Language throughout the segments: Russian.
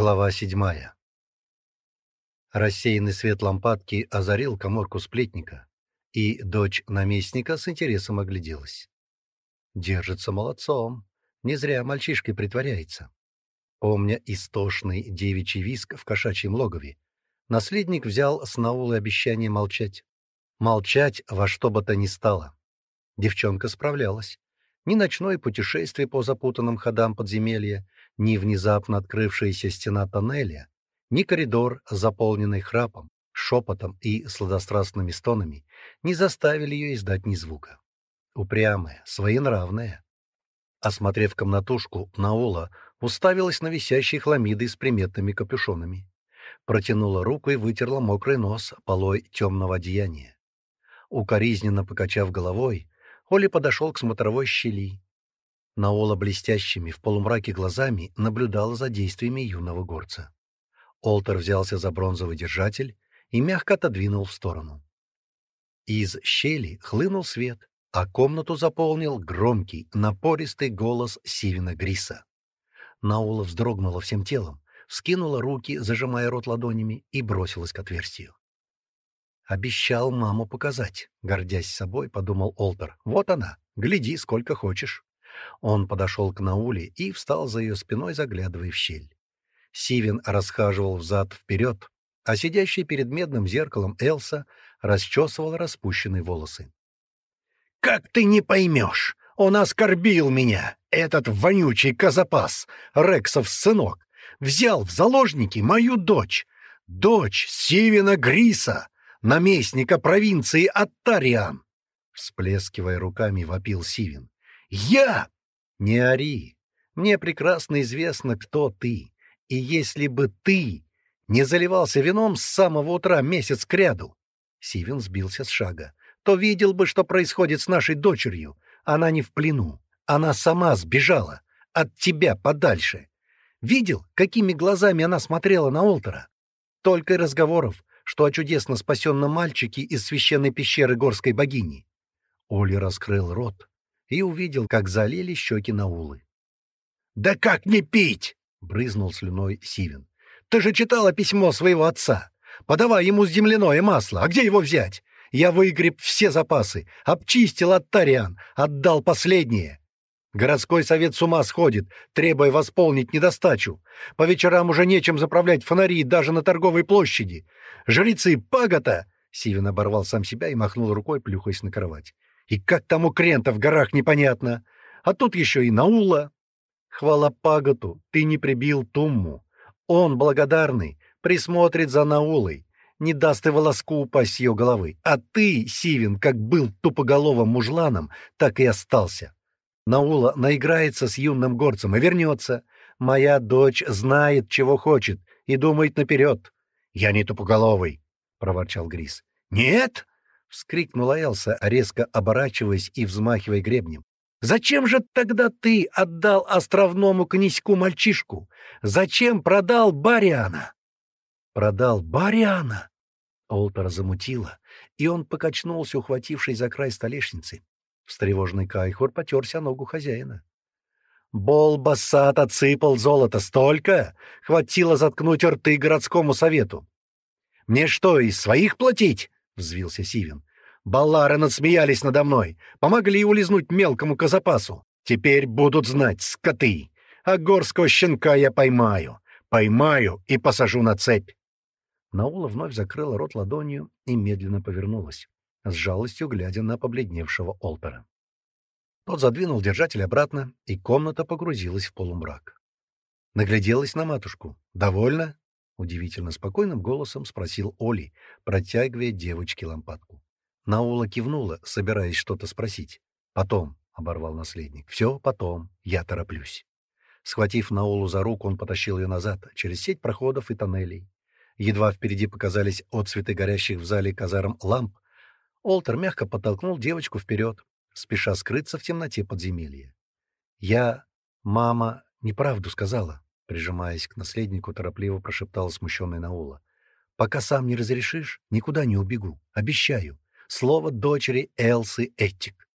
Глава седьмая. Рассеянный свет лампадки озарил коморку сплетника, и дочь наместника с интересом огляделась. Держится молодцом, не зря мальчишкой притворяется. Помня истошный девичий виск в кошачьем логове, наследник взял с Наулы обещание молчать. Молчать во что бы то ни стало. Девчонка справлялась ни ночное путешествие по запутанным ходам подземелья, ни внезапно открывшаяся стена тоннеля, ни коридор, заполненный храпом, шепотом и сладострастными стонами, не заставили ее издать ни звука. Упрямая, своенравная. Осмотрев комнатушку, Наула уставилась на висящие хламиды с приметными капюшонами. Протянула руку и вытерла мокрый нос полой темного одеяния. Укоризненно покачав головой, Оля подошел к смотровой щели. Наола блестящими в полумраке глазами наблюдала за действиями юного горца. Олтер взялся за бронзовый держатель и мягко отодвинул в сторону. Из щели хлынул свет, а комнату заполнил громкий, напористый голос Сивина Гриса. Наула вздрогнула всем телом, вскинула руки, зажимая рот ладонями, и бросилась к отверстию обещал маму показать», — гордясь собой, подумал Олтер. «Вот она, гляди, сколько хочешь». Он подошел к Науле и встал за ее спиной, заглядывая в щель. Сивин расхаживал взад-вперед, а сидящий перед медным зеркалом Элса расчесывал распущенные волосы. «Как ты не поймешь! Он оскорбил меня, этот вонючий козапас, Рексов сынок! Взял в заложники мою дочь! Дочь Сивина Гриса! наместника провинции Аттариан!» Всплескивая руками, вопил Сивин. «Я!» «Не ори! Мне прекрасно известно, кто ты. И если бы ты не заливался вином с самого утра месяц кряду, Сивин сбился с шага, то видел бы, что происходит с нашей дочерью. Она не в плену. Она сама сбежала. От тебя подальше. Видел, какими глазами она смотрела на Олтера? Только и разговоров, что о чудесно спасенном мальчике из священной пещеры горской богини. Оля раскрыл рот и увидел, как залили щеки Наулы. «Да как не пить?» — брызнул слюной Сивин. «Ты же читала письмо своего отца. Подавай ему земляное масло. А где его взять? Я выгреб все запасы, обчистил от тариан, отдал последнее. Городской совет с ума сходит, требуя восполнить недостачу. По вечерам уже нечем заправлять фонари даже на торговой площади. Жрецы Пагота!» Сивин оборвал сам себя и махнул рукой, плюхаясь на кровать. И как там у Крента в горах непонятно. А тут еще и Наула. Хвала Паготу, ты не прибил Тумму. Он, благодарный, присмотрит за Наулой, не даст и волоску упасть с ее головы. А ты, Сивин, как был тупоголовым мужланом, так и остался. Наула наиграется с юным горцем и вернется. Моя дочь знает, чего хочет, и думает наперед. — Я не тупоголовый, — проворчал Грис. — Нет! — вскрикнула Элса, резко оборачиваясь и взмахивая гребнем. Зачем же тогда ты отдал островному князьку мальчишку? Зачем продал Бариана? Продал Бариана? Олтер замутила, и он покачнулся, ухватившись за край столешницы встревоженный Кайхур потерся ногу хозяина. Болба сад отсыпал золото столько, хватило заткнуть рты городскому совету. «Мне что, из своих платить?» — взвился Сивин. Баллары надсмеялись надо мной, помогли улизнуть мелкому казапасу. Теперь будут знать, скоты. А горского щенка я поймаю. Поймаю и посажу на цепь». Наула вновь закрыла рот ладонью и медленно повернулась с жалостью глядя на побледневшего Олпера. Тот задвинул держатель обратно, и комната погрузилась в полумрак. Нагляделась на матушку. «Довольно?» — удивительно спокойным голосом спросил Оли, протягивая девочке лампадку. Наула кивнула, собираясь что-то спросить. «Потом», — оборвал наследник, — «все потом, я тороплюсь». Схватив Наулу за руку, он потащил ее назад, через сеть проходов и тоннелей. Едва впереди показались отцветы горящих в зале казарм ламп, Олтер мягко подтолкнул девочку вперед, спеша скрыться в темноте подземелья. «Я... мама неправду сказала», — прижимаясь к наследнику, торопливо прошептала смущенная Наула. «Пока сам не разрешишь, никуда не убегу. Обещаю. Слово дочери Элсы Эттик».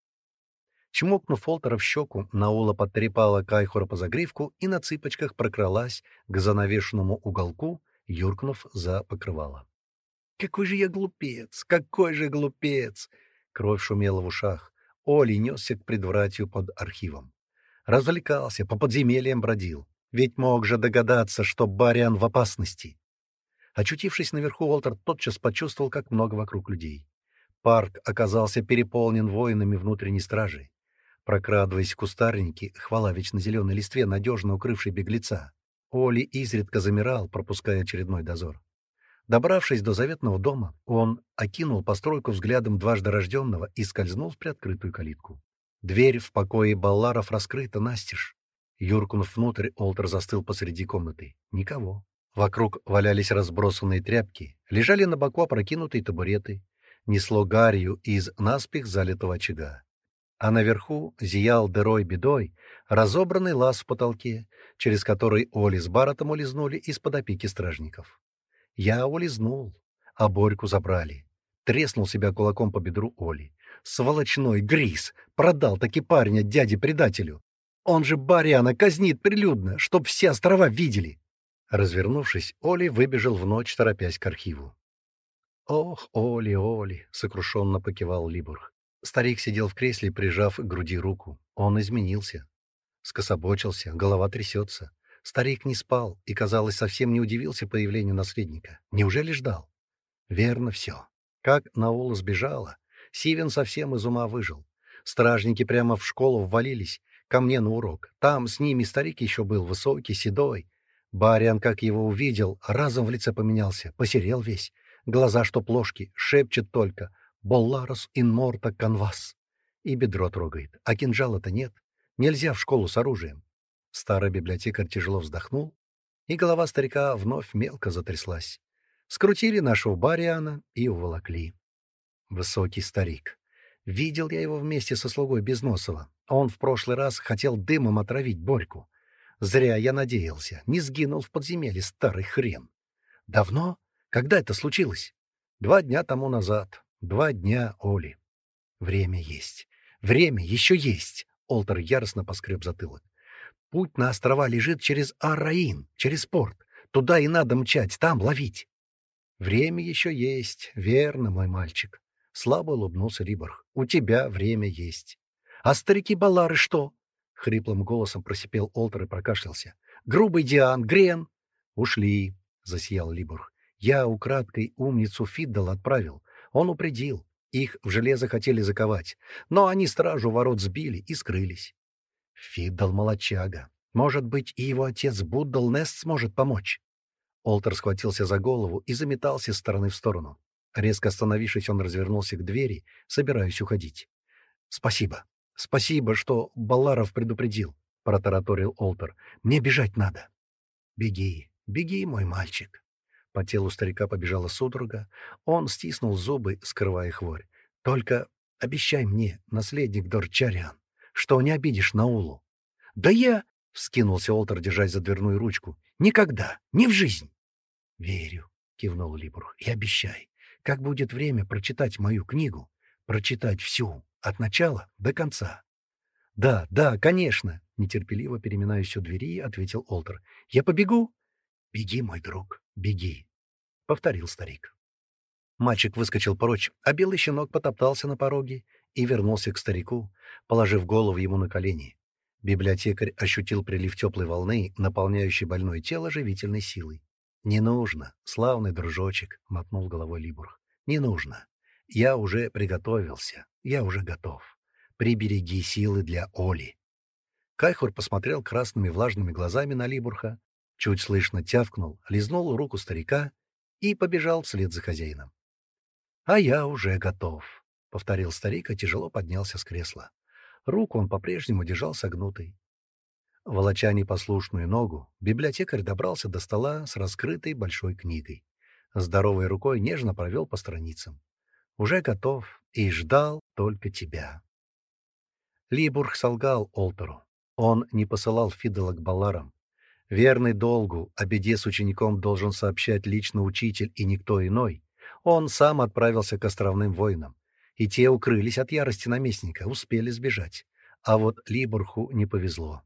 Чмокнув Олтера в щеку, Наула потрепала Кайхора по загривку и на цыпочках прокралась к занавешенному уголку, юркнув за покрывало. Какой же я глупец! Какой же глупец!» Кровь шумела в ушах. Оли несся к предвратью под архивом. Развлекался, по подземельям бродил. Ведь мог же догадаться, что Бариан в опасности. Очутившись наверху, Уолтер тотчас почувствовал, как много вокруг людей. Парк оказался переполнен воинами внутренней стражи. Прокрадываясь в кустарники, хвала вечно зеленой листве, надежно укрывшей беглеца, Оли изредка замирал, пропуская очередной дозор. Добравшись до заветного дома, он окинул постройку взглядом дважды рожденного и скользнул в приоткрытую калитку. Дверь в покое Балларов раскрыта настежь. Юркнув внутрь, Олтер застыл посреди комнаты. Никого. Вокруг валялись разбросанные тряпки, лежали на боку опрокинутые табуреты. Несло гарью из наспех залитого очага. А наверху зиял дырой бедой разобранный лаз в потолке, через который Оли с Баротом улизнули из-под опеки стражников. Я улизнул, а Борьку забрали. Треснул себя кулаком по бедру Оли. Сволочной Грис продал таки парня дяде-предателю. Он же Баряна казнит прилюдно, чтоб все острова видели. Развернувшись, Оли выбежал в ночь, торопясь к архиву. «Ох, Оли, Оли!» — сокрушенно покивал Либург. Старик сидел в кресле, прижав к груди руку. Он изменился. Скособочился, голова трясется. Старик не спал и, казалось, совсем не удивился появлению наследника. Неужели ждал? Верно все. Как Наула сбежала, Сивен совсем из ума выжил. Стражники прямо в школу ввалились, ко мне на урок. Там с ними старик еще был, высокий, седой. Бариан, как его увидел, разом в лице поменялся, посерел весь. Глаза, что плошки, шепчет только "Болларус «Болларос морта канвас". И бедро трогает. А кинжала-то нет. Нельзя в школу с оружием. Старая библиотекарь тяжело вздохнул, и голова старика вновь мелко затряслась. Скрутили нашего Бариана и уволокли. Высокий старик. Видел я его вместе со слугой Безносова. Он в прошлый раз хотел дымом отравить Борьку. Зря я надеялся. Не сгинул в подземелье старый хрен. Давно? Когда это случилось? Два дня тому назад. Два дня, Оли. Время есть. Время еще есть. Олтер яростно поскреб затылок. Путь на острова лежит через Араин, через порт. Туда и надо мчать, там ловить. Время еще есть, верно, мой мальчик. Слабо улыбнулся Риборх. У тебя время есть. А старики Балары что? Хриплым голосом просипел Олтер и прокашлялся. Грубый Диан, Грен. Ушли, засиял Либорх. Я украдкой умницу Фиддал отправил. Он упредил. Их в железо хотели заковать, но они стражу ворот сбили и скрылись. Фидал молочага. Может быть, и его отец Буддл Нест сможет помочь. Олтер схватился за голову и заметался с стороны в сторону. Резко остановившись, он развернулся к двери, собираясь уходить. «Спасибо. Спасибо, что Баларов предупредил», — протараторил Олтер. «Мне бежать надо». «Беги, беги, мой мальчик». По телу старика побежала судорога. Он стиснул зубы, скрывая хворь. «Только обещай мне, наследник Дорчариан» что не обидишь Наулу. «Да я...» — вскинулся Олтер, держась за дверную ручку. «Никогда, не в жизнь!» «Верю», — кивнул Либрух, — «и обещай, как будет время прочитать мою книгу, прочитать всю, от начала до конца». «Да, да, конечно», — нетерпеливо переминаясь у двери, ответил Олтер. «Я побегу?» «Беги, мой друг, беги», — повторил старик. Мальчик выскочил прочь, а белый щенок потоптался на пороге и вернулся к старику, положив голову ему на колени. Библиотекарь ощутил прилив теплой волны, наполняющей больное тело живительной силой. «Не нужно, славный дружочек», — мотнул головой Либург. «Не нужно. Я уже приготовился. Я уже готов. Прибереги силы для Оли». Кайхур посмотрел красными влажными глазами на Либурха, чуть слышно тявкнул, лизнул руку старика и побежал вслед за хозяином. «А я уже готов», Повторил старик и тяжело поднялся с кресла. Руку он по-прежнему держал согнутой. Волоча непослушную ногу, библиотекарь добрался до стола с раскрытой большой книгой. Здоровой рукой нежно провел по страницам. «Уже готов и ждал только тебя». Либург солгал Олтеру. Он не посылал Фидела к Баларам. Верный долгу, о беде с учеником должен сообщать лично учитель и никто иной. Он сам отправился к островным воинам и те укрылись от ярости наместника, успели сбежать. А вот Либорху не повезло.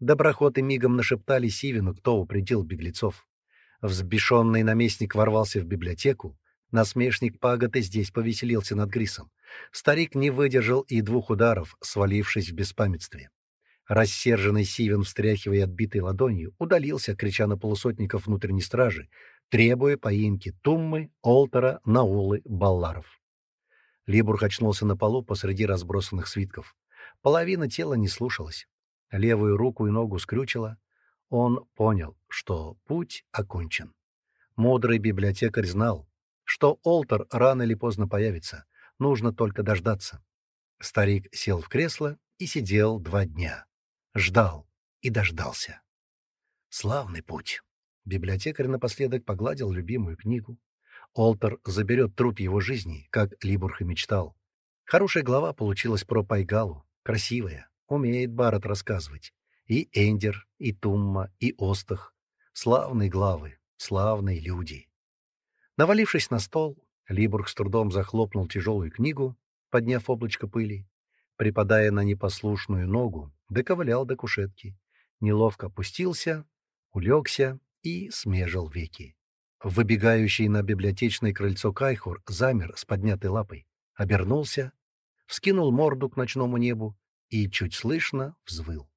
Доброхоты мигом нашептали Сивину, кто упредил беглецов. Взбешенный наместник ворвался в библиотеку. Насмешник паготы здесь повеселился над Грисом. Старик не выдержал и двух ударов, свалившись в беспамятстве. Рассерженный Сивин, встряхивая отбитой ладонью, удалился, крича на полусотников внутренней стражи, требуя поимки Туммы, Олтера, Наулы, Балларов. Либург очнулся на полу посреди разбросанных свитков. Половина тела не слушалась. Левую руку и ногу скрючило. Он понял, что путь окончен. Мудрый библиотекарь знал, что Олтер рано или поздно появится. Нужно только дождаться. Старик сел в кресло и сидел два дня. Ждал и дождался. Славный путь. Библиотекарь напоследок погладил любимую книгу. Олтер заберет труд его жизни, как Либург и мечтал. Хорошая глава получилась про Пайгалу, красивая, умеет Барретт рассказывать. И Эндер, и Тумма, и Остах. Славные главы, славные люди. Навалившись на стол, Либург с трудом захлопнул тяжелую книгу, подняв облачко пыли. Припадая на непослушную ногу, доковылял до кушетки. Неловко опустился, улегся и смежил веки выбегающий на библиотечное крыльцо Кайхур, замер с поднятой лапой, обернулся, вскинул морду к ночному небу и чуть слышно взвыл.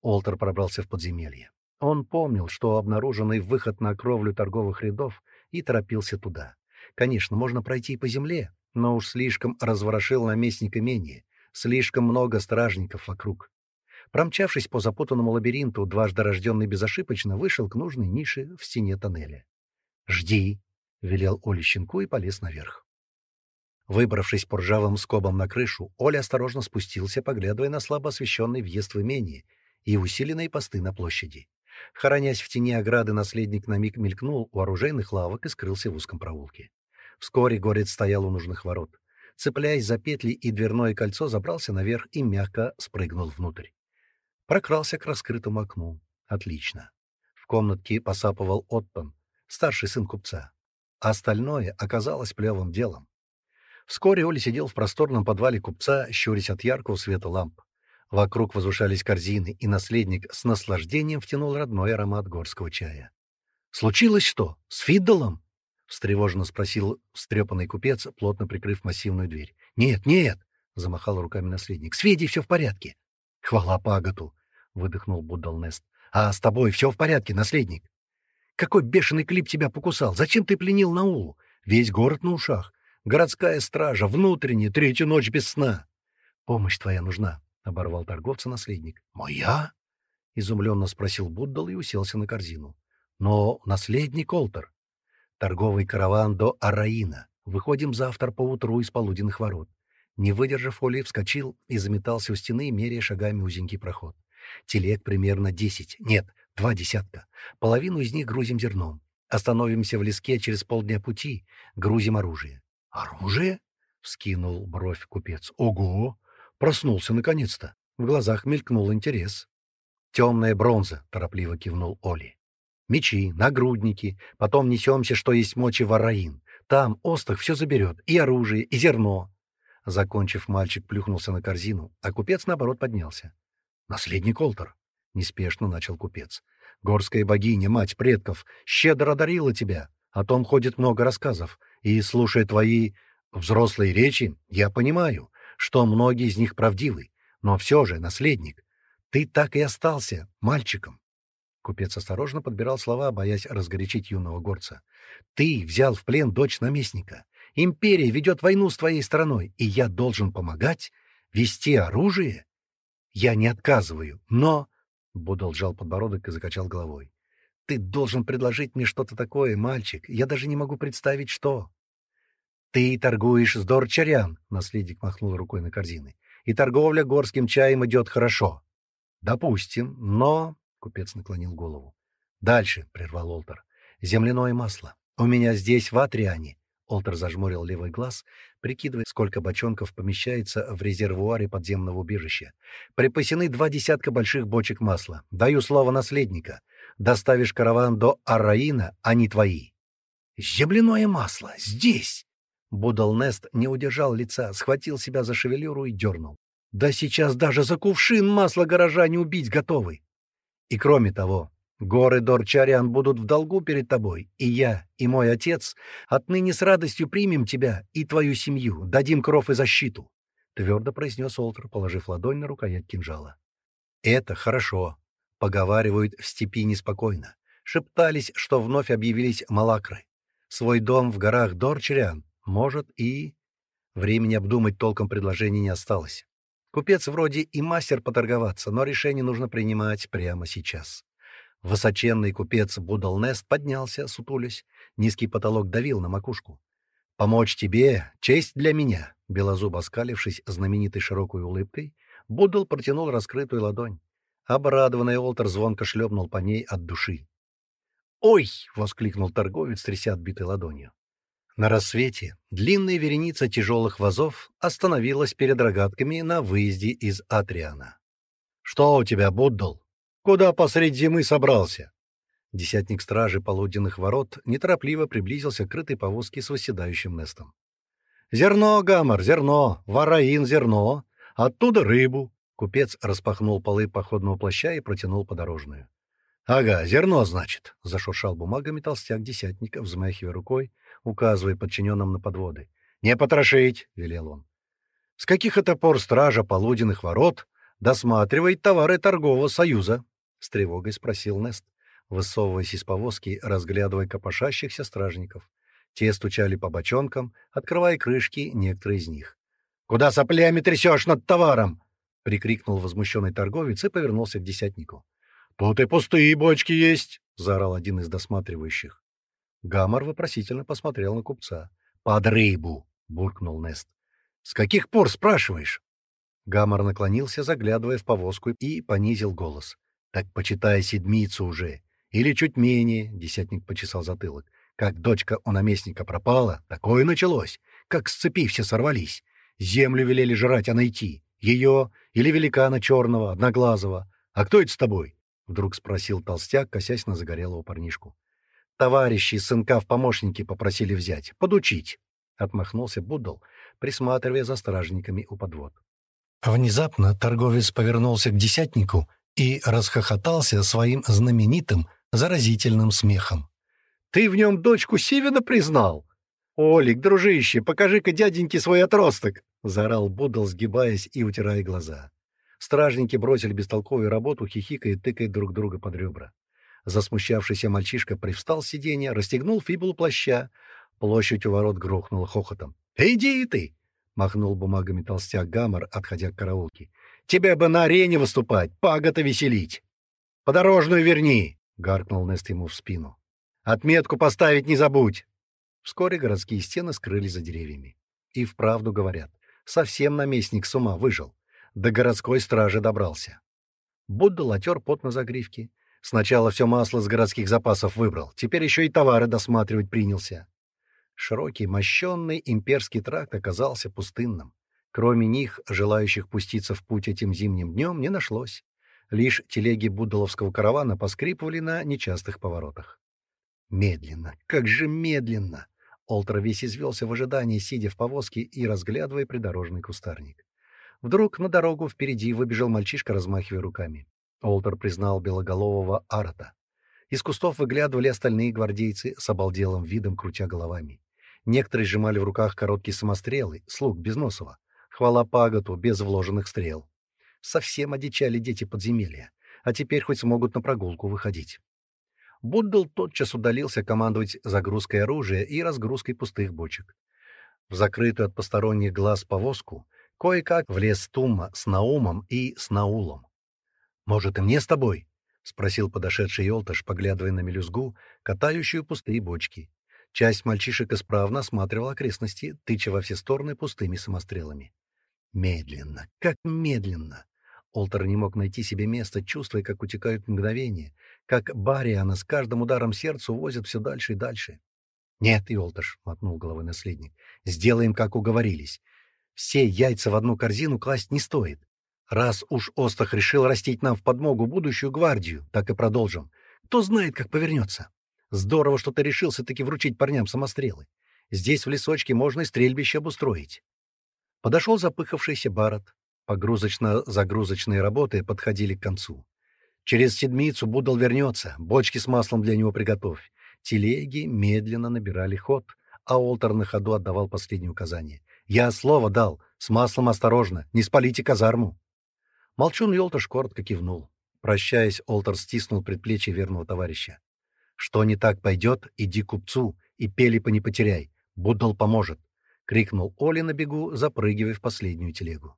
Олтер пробрался в подземелье. Он помнил, что обнаруженный выход на кровлю торговых рядов, и торопился туда. Конечно, можно пройти и по земле, но уж слишком разворошил наместник имение, слишком много стражников вокруг. Промчавшись по запутанному лабиринту, дважды рожденный безошибочно вышел к нужной нише в стене тоннеля. Жди, — велел Оле щенку и полез наверх. Выбравшись по ржавым скобам на крышу, Оля осторожно спустился, поглядывая на слабо освещенный въезд в имение и усиленные посты на площади. Хоронясь в тени ограды, наследник на миг мелькнул у оружейных лавок и скрылся в узком проулке. Вскоре горец стоял у нужных ворот. Цепляясь за петли и дверное кольцо, забрался наверх и мягко спрыгнул внутрь. Прокрался к раскрытому окну. Отлично. В комнатке посапывал Оттон, Старший сын купца, а Остальное оказалось плевым делом. Вскоре Оля сидел в просторном подвале купца, щурясь от яркого света ламп. Вокруг возвышались корзины, и наследник с наслаждением втянул родной аромат горского чая. «Случилось что? С Фиддалом?» — встревоженно спросил встрепанный купец, плотно прикрыв массивную дверь. «Нет, нет!» — замахал руками наследник. «С Федей все в порядке!» «Хвала Паготу!» — выдохнул Буддалнест. «А с тобой все в порядке, наследник?» какой бешеный клип тебя покусал? Зачем ты пленил Наулу? Весь город на ушах. Городская стража, внутренняя, третью ночь без сна. Помощь твоя нужна, — оборвал торговца наследник. Моя? — изумленно спросил Буддал и уселся на корзину. Но наследник Олтер. Торговый караван до Араина. Выходим завтра поутру из полуденных ворот. Не выдержав, Оли вскочил и заметался у стены, меряя шагами узенький проход. Телег примерно десять. Нет, два десятка. Половину из них грузим зерном. Остановимся в леске через полдня пути. Грузим оружие. «Оружие?» — вскинул бровь купец. «Ого! Проснулся наконец-то. В глазах мелькнул интерес. «Темная бронза», — торопливо кивнул Оли. «Мечи, нагрудники, потом несемся, что есть мочи в Араин. Там Остах все заберет, и оружие, и зерно». Закончив, мальчик плюхнулся на корзину, а купец, наоборот, поднялся. «Наследник Олтер», — Неспешно начал купец. «Горская богиня, мать предков, щедро одарила тебя. О том ходит много рассказов. И, слушая твои взрослые речи, я понимаю, что многие из них правдивы. Но все же, наследник, ты так и остался мальчиком». Купец осторожно подбирал слова, боясь разгорячить юного горца. «Ты взял в плен дочь наместника. Империя ведет войну с твоей страной, и я должен помогать? Вести оружие? Я не отказываю, но...» Будал сжал подбородок и закачал головой. «Ты должен предложить мне что-то такое, мальчик. Я даже не могу представить, что...» «Ты торгуешь с Дорчарян», — наследник махнул рукой на корзины, «и торговля горским чаем идет хорошо». «Допустим, но...» — купец наклонил голову. «Дальше», — прервал Олтер, — «земляное масло. У меня здесь в Атриане». Олтер зажмурил левый глаз, прикидывая, сколько бочонков помещается в резервуаре подземного убежища. «Припасены два десятка больших бочек масла. Даю слово наследника. Доставишь караван до Араина, они твои». «Земляное масло! Здесь!» Будалнест не удержал лица, схватил себя за шевелюру и дернул. «Да сейчас даже за кувшин масла горожане убить готовы!» «И кроме того, Горы Дорчарян будут в долгу перед тобой, и я, и мой отец отныне с радостью примем тебя и твою семью, дадим кров и защиту», — твердо произнес Олтер, положив ладонь на рукоять кинжала. «Это хорошо», — поговаривают в степи неспокойно. Шептались, что вновь объявились малакры. Свой дом в горах Дорчарян, может, и... Времени обдумать толком предложение не осталось. Купец вроде и мастер поторговаться, но решение нужно принимать прямо сейчас. Высоченный купец Будалнест поднялся, сутулясь. Низкий потолок давил на макушку. «Помочь тебе — честь для меня!» Белозуб, оскалившись знаменитой широкой улыбкой, Будал протянул раскрытую ладонь. Обрадованный Олтер звонко шлепнул по ней от души. «Ой!» — воскликнул торговец, тряся отбитой ладонью. На рассвете длинная вереница тяжелых вазов остановилась перед рогатками на выезде из Атриана. «Что у тебя, Буддал?» Куда посредь зимы собрался?» Десятник стражи полуденных ворот неторопливо приблизился к крытой повозке с восседающим местом. «Зерно, Гамар, зерно! Вараин, зерно! Оттуда рыбу!» Купец распахнул полы походного плаща и протянул подорожную. «Ага, зерно, значит!» — зашуршал бумагами толстяк десятника, взмахивая рукой, указывая подчиненным на подводы. «Не потрошить!» — велел он. «С каких это пор стража полуденных ворот досматривает товары торгового союза?» с тревогой спросил Нест, высовываясь из повозки, разглядывая копошащихся стражников. Те стучали по бочонкам, открывая крышки некоторые из них. «Куда соплями трясешь над товаром?» — прикрикнул возмущенный торговец и повернулся к десятнику. «Тут и пустые бочки есть!» — заорал один из досматривающих. Гамар вопросительно посмотрел на купца. «Под рыбу!» — буркнул Нест. «С каких пор спрашиваешь?» Гамар наклонился, заглядывая в повозку, и понизил голос. Так почитай седмицу уже. Или чуть менее, — десятник почесал затылок. Как дочка у наместника пропала, такое началось. Как с цепи все сорвались. Землю велели жрать, а найти. Ее или великана черного, одноглазого. А кто это с тобой? — вдруг спросил толстяк, косясь на загорелого парнишку. Товарищи сынка в помощники попросили взять, подучить. — отмахнулся Буддл, присматривая за стражниками у подвод. Внезапно торговец повернулся к десятнику и расхохотался своим знаменитым, заразительным смехом. «Ты в нем дочку Сивина признал?» «Олик, дружище, покажи-ка дяденьке свой отросток!» — заорал Будал, сгибаясь и утирая глаза. Стражники бросили бестолковую работу, хихикая и тыкая друг друга под ребра. Засмущавшийся мальчишка привстал с сиденья, расстегнул фибулу плаща. Площадь у ворот грохнула хохотом. «Иди ты!» — махнул бумагами толстяк Гаммер, отходя к караулке. Тебе бы на арене выступать, пагота веселить. Подорожную верни, гаркнул Нест ему в спину. Отметку поставить не забудь. Вскоре городские стены скрылись за деревьями. И вправду говорят, совсем наместник с ума выжил. До городской стражи добрался. Будда латер пот на загривке. Сначала все масло с городских запасов выбрал, теперь еще и товары досматривать принялся. Широкий, мощенный имперский тракт оказался пустынным. Кроме них, желающих пуститься в путь этим зимним днем не нашлось. Лишь телеги Буддаловского каравана поскрипывали на нечастых поворотах. Медленно, как же медленно! Олтер весь извелся в ожидании, сидя в повозке и разглядывая придорожный кустарник. Вдруг на дорогу впереди выбежал мальчишка, размахивая руками. Олтер признал белоголового Арата. Из кустов выглядывали остальные гвардейцы с обалделым видом, крутя головами. Некоторые сжимали в руках короткие самострелы, слуг Безносова. Хвала Паготу, без вложенных стрел. Совсем одичали дети подземелья, а теперь хоть смогут на прогулку выходить. Буддл тотчас удалился командовать загрузкой оружия и разгрузкой пустых бочек. В закрытую от посторонних глаз повозку кое-как влез Тумма с Наумом и с Наулом. «Может, и мне с тобой?» — спросил подошедший Йолташ, поглядывая на мелюзгу, катающую пустые бочки. Часть мальчишек исправно осматривала окрестности, тыча во все стороны пустыми самострелами. Медленно, как медленно! Олтер не мог найти себе места, чувствуя, как утекают мгновения, как Бариана с каждым ударом сердца увозят все дальше и дальше. «Нет, Иолташ», — мотнул головой наследник, — «сделаем, как уговорились. Все яйца в одну корзину класть не стоит. Раз уж Остах решил растить нам в подмогу будущую гвардию, так и продолжим. Кто знает, как повернется. Здорово, что ты решился таки вручить парням самострелы. Здесь в лесочке можно и стрельбище обустроить. Подошел запыхавшийся Барретт. Погрузочно-загрузочные работы подходили к концу. Через седмицу Будал вернется, бочки с маслом для него приготовь. Телеги медленно набирали ход, а Олтер на ходу отдавал последние указания. «Я слово дал, с маслом осторожно, не спалите казарму!» Молчун Йолтыш коротко кивнул. Прощаясь, Олтер стиснул предплечье верного товарища. «Что не так пойдет, иди купцу, и пели по не потеряй. Буддал поможет крикнул Оли на бегу, запрыгивая в последнюю телегу.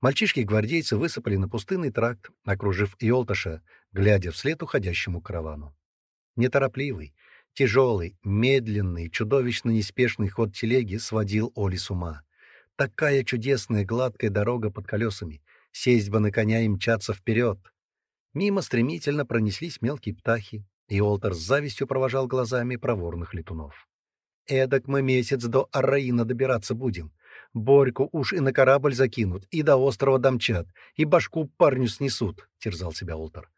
Мальчишки-гвардейцы высыпали на пустынный тракт, окружив Иолташа, глядя вслед уходящему каравану. Неторопливый, тяжелый, медленный, чудовищно неспешный ход телеги сводил Оли с ума. Такая чудесная гладкая дорога под колесами, сесть бы на коня и мчаться вперед. Мимо стремительно пронеслись мелкие птахи, и Олтер с завистью провожал глазами проворных летунов. Эдак мы месяц до Араина добираться будем. Борьку уж и на корабль закинут, и до острова домчат, и башку парню снесут», — терзал себя Олтер.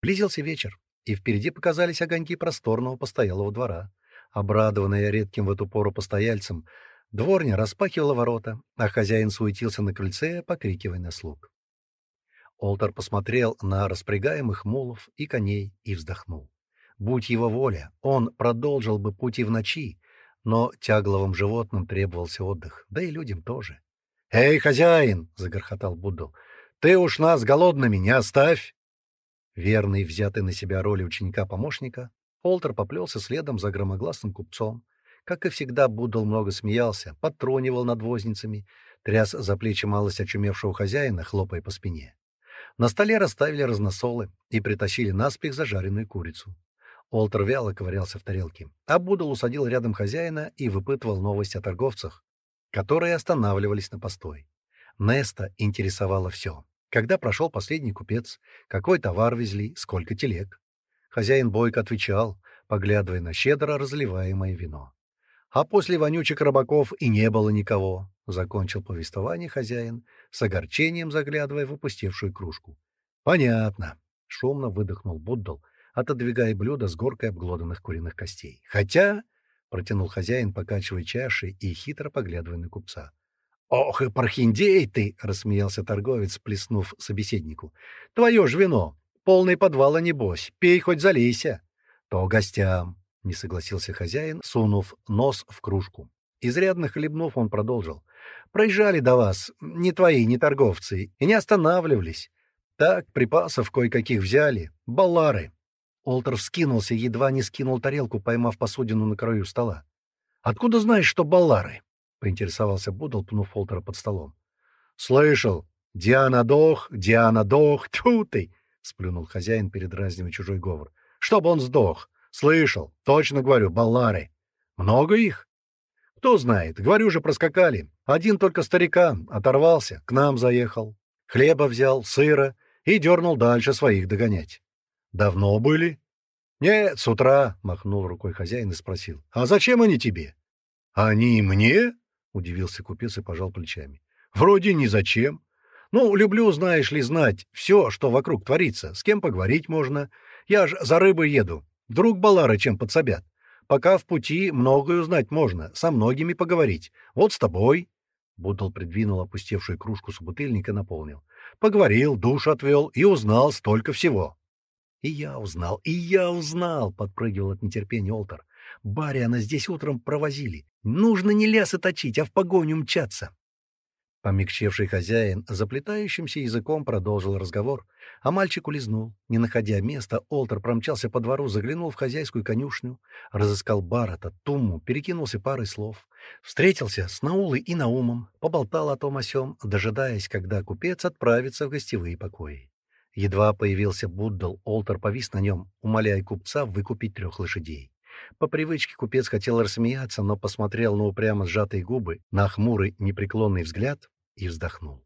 Близился вечер, и впереди показались огоньки просторного постоялого двора. Обрадованная редким в эту пору постояльцем, дворня распахивала ворота, а хозяин суетился на крыльце, покрикивая на слуг. Олтор посмотрел на распрягаемых мулов и коней и вздохнул. Будь его воля, он продолжил бы пути в ночи, но тягловым животным требовался отдых, да и людям тоже. «Эй, хозяин!» — загорхотал Буддл. «Ты уж нас голодными не оставь!» Верный, взятый на себя роли ученика-помощника, Олтер поплелся следом за громогласным купцом. Как и всегда, Буддл много смеялся, подтронивал над возницами, тряс за плечи малость очумевшего хозяина, хлопая по спине. На столе расставили разносолы и притащили наспех зажаренную курицу. Олтер вяло ковырялся в тарелке. А Будал усадил рядом хозяина и выпытывал новости о торговцах, которые останавливались на постой. Неста интересовало все. Когда прошел последний купец, какой товар везли, сколько телег. Хозяин бойко отвечал, поглядывая на щедро разливаемое вино. А после вонючих рыбаков и не было никого, — закончил повествование хозяин, с огорчением заглядывая в опустевшую кружку. — Понятно, — шумно выдохнул Буддал, — отодвигая блюдо с горкой обглоданных куриных костей. «Хотя...» — протянул хозяин, покачивая чаши и хитро поглядывая на купца. «Ох и пархиндей ты!» — рассмеялся торговец, плеснув собеседнику. «Твое ж вино! Полный подвал а небось! Пей хоть залейся!» «То гостям!» — не согласился хозяин, сунув нос в кружку. Изрядно хлебнув, он продолжил. «Проезжали до вас, не твои, не торговцы, и не останавливались. Так, припасов кое-каких взяли, баллары, Олтер вскинулся едва не скинул тарелку, поймав посудину на краю стола. «Откуда знаешь, что баллары?» — поинтересовался Будл, пнув Олтера под столом. «Слышал! Диана дох, Диана дох, тьфу ты!» — сплюнул хозяин, передразнивая чужой говор. Чтоб он сдох! Слышал! Точно говорю, баллары! Много их?» «Кто знает, говорю же, проскакали. Один только старикан оторвался, к нам заехал. Хлеба взял, сыра и дернул дальше своих догонять давно были?» «Нет, с утра», — махнул рукой хозяин и спросил. «А зачем они тебе?» «Они мне?» — удивился купец и пожал плечами. «Вроде ни зачем. Ну, люблю, знаешь ли, знать все, что вокруг творится, с кем поговорить можно. Я ж за рыбой еду. Друг Балары чем подсобят. Пока в пути многое узнать можно, со многими поговорить. Вот с тобой». Бутл придвинул опустевшую кружку с бутыльника наполнил. «Поговорил, душ отвел и узнал столько всего». И я узнал, и я узнал, подпрыгивал от нетерпения Олтер. Бариана здесь утром провозили. Нужно не лясы точить, а в погоню мчаться. Помягчевший хозяин заплетающимся языком продолжил разговор, а мальчик улизнул. Не находя места, Олтер промчался по двору, заглянул в хозяйскую конюшню, разыскал Барата, Тумму, перекинулся парой слов. Встретился с Наулой и Наумом, поболтал о том о сём, дожидаясь, когда купец отправится в гостевые покои. Едва появился Буддал, Олтер повис на нем, умоляя купца выкупить трех лошадей. По привычке купец хотел рассмеяться, но посмотрел на упрямо сжатые губы, на хмурый, непреклонный взгляд и вздохнул.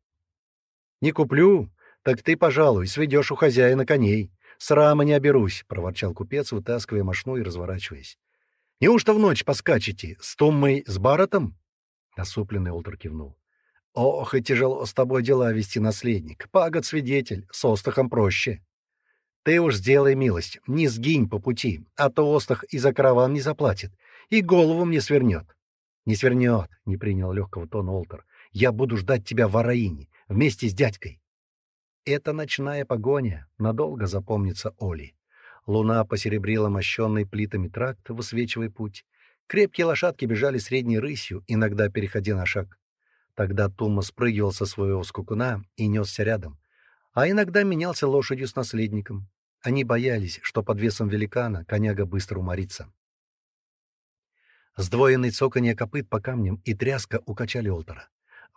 «Не куплю? Так ты, пожалуй, сведешь у хозяина коней. Срама не оберусь», — проворчал купец, вытаскивая мошну и разворачиваясь. «Неужто в ночь поскачете? С Туммой, с Баротом?» Насупленный Олтер кивнул. «Ох, и тяжело с тобой дела вести, наследник. Пагод свидетель, с остахом проще. Ты уж сделай милость, не сгинь по пути, а то остах и за караван не заплатит, и голову мне свернет». «Не свернет», — не принял легкого тона Олтер. «Я буду ждать тебя в Араине, вместе с дядькой». Эта ночная погоня надолго запомнится Оли. Луна посеребрила мощенный плитами тракт, высвечивая путь. Крепкие лошадки бежали средней рысью, иногда переходя на шаг. Тогда Тума спрыгивал со своего скукуна и несся рядом, а иногда менялся лошадью с наследником. Они боялись, что под весом великана коняга быстро уморится. Сдвоенный цоканье копыт по камням и тряска укачали Олтера.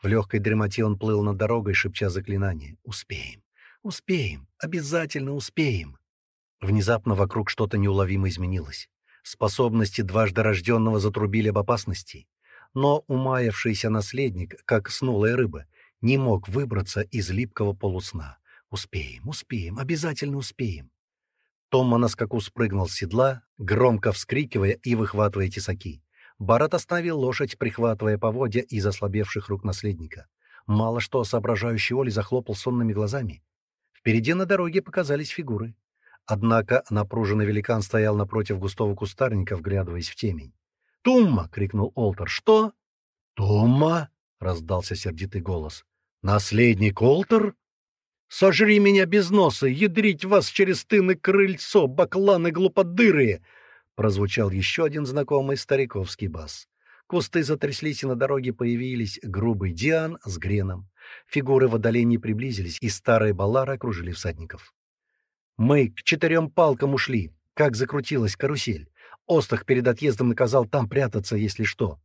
В легкой дремоте он плыл над дорогой, шепча заклинание. «Успеем! Успеем! Обязательно успеем!» Внезапно вокруг что-то неуловимо изменилось. Способности дважды рожденного затрубили об опасности но умаявшийся наследник, как снулая рыба, не мог выбраться из липкого полусна. «Успеем, успеем, обязательно успеем!» Томма на скаку спрыгнул с седла, громко вскрикивая и выхватывая тесаки. Барат остановил лошадь, прихватывая поводья из ослабевших рук наследника. Мало что соображающий Оли захлопал сонными глазами. Впереди на дороге показались фигуры. Однако напруженный великан стоял напротив густого кустарника, вглядываясь в темень. «Тумма!» — крикнул Олтер. «Что?» «Тумма!» — раздался сердитый голос. «Наследник Олтер?» «Сожри меня без носа! Ядрить вас через тыны крыльцо, бакланы глуподырые!» прозвучал еще один знакомый стариковский бас. Кусты затряслись, и на дороге появились грубый Диан с Греном. Фигуры в отдалении приблизились, и старые баллары окружили всадников. «Мы к четырем палкам ушли, как закрутилась карусель. Остах перед отъездом наказал там прятаться, если что.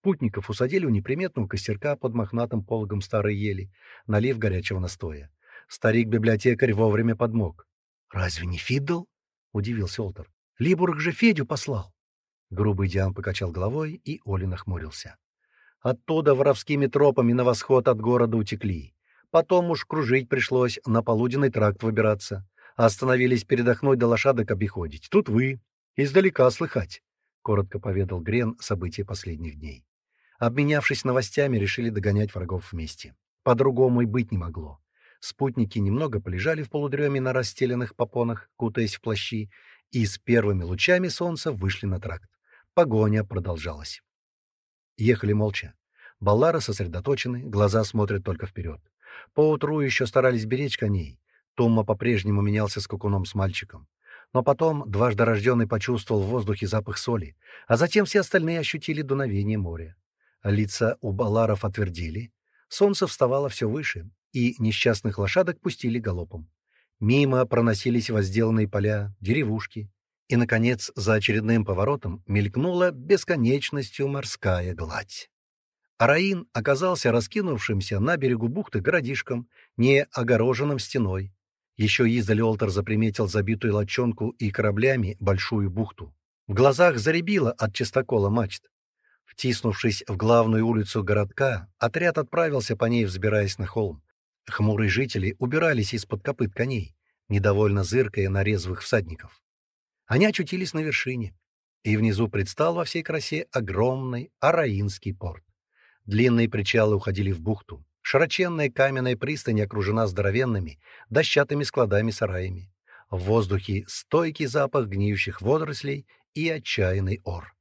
Путников усадили у неприметного костерка под мохнатым пологом старой ели, налив горячего настоя. Старик-библиотекарь вовремя подмог. «Разве не Фиддл?» — удивился Олтер. «Либург же Федю послал!» Грубый Диан покачал головой, и Оля нахмурился. Оттуда воровскими тропами на восход от города утекли. Потом уж кружить пришлось, на полуденный тракт выбираться. Остановились передохнуть до да лошадок обиходить. Тут вы, издалека слыхать», — коротко поведал Грен события последних дней. Обменявшись новостями, решили догонять врагов вместе. По-другому и быть не могло. Спутники немного полежали в полудреме на расстеленных попонах, кутаясь в плащи, и с первыми лучами солнца вышли на тракт. Погоня продолжалась. Ехали молча. Баллары сосредоточены, глаза смотрят только вперед. Поутру еще старались беречь коней. Томма по-прежнему менялся с кукуном с мальчиком но потом дважды рожденный почувствовал в воздухе запах соли, а затем все остальные ощутили дуновение моря. Лица у баларов отвердили, солнце вставало все выше, и несчастных лошадок пустили галопом. Мимо проносились возделанные поля, деревушки, и, наконец, за очередным поворотом мелькнула бесконечностью морская гладь. Араин оказался раскинувшимся на берегу бухты городишком, не огороженным стеной, еще издали Олтер заприметил забитую лочонку и кораблями большую бухту. В глазах заребило от чистокола мачт. Втиснувшись в главную улицу городка, отряд отправился по ней, взбираясь на холм. Хмурые жители убирались из-под копыт коней, недовольно зыркая на резвых всадников. Они очутились на вершине, и внизу предстал во всей красе огромный Араинский порт. Длинные причалы уходили в бухту. Широченная каменная пристань окружена здоровенными, дощатыми складами-сараями. В воздухе стойкий запах гниющих водорослей и отчаянный ор.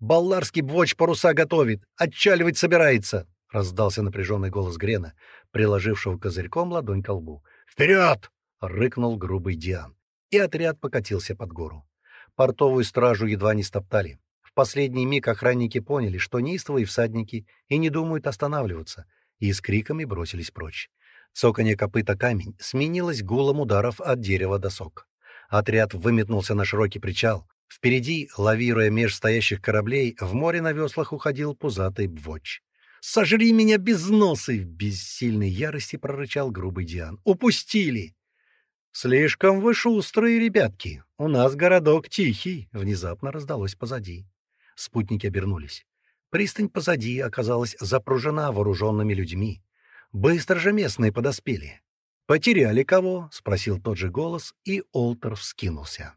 «Балларский бвоч паруса готовит! Отчаливать собирается!» — раздался напряженный голос Грена, приложившего козырьком ладонь к лбу. «Вперед!» — рыкнул грубый Диан. И отряд покатился под гору. Портовую стражу едва не стоптали. В последний миг охранники поняли, что неистовые всадники и не думают останавливаться — и с криками бросились прочь. Цоканье копыта камень сменилось гулом ударов от дерева досок. Отряд выметнулся на широкий причал. Впереди, лавируя меж стоящих кораблей, в море на веслах уходил пузатый бвоч. «Сожри меня без носа!» — в бессильной ярости прорычал грубый Диан. «Упустили!» «Слишком вы шустрые, ребятки! У нас городок тихий!» — внезапно раздалось позади. Спутники обернулись. Пристань позади оказалась запружена вооруженными людьми. Быстро же местные подоспели. «Потеряли кого?» — спросил тот же голос, и Олтер вскинулся.